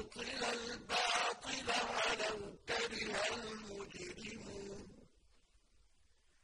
يطل الباب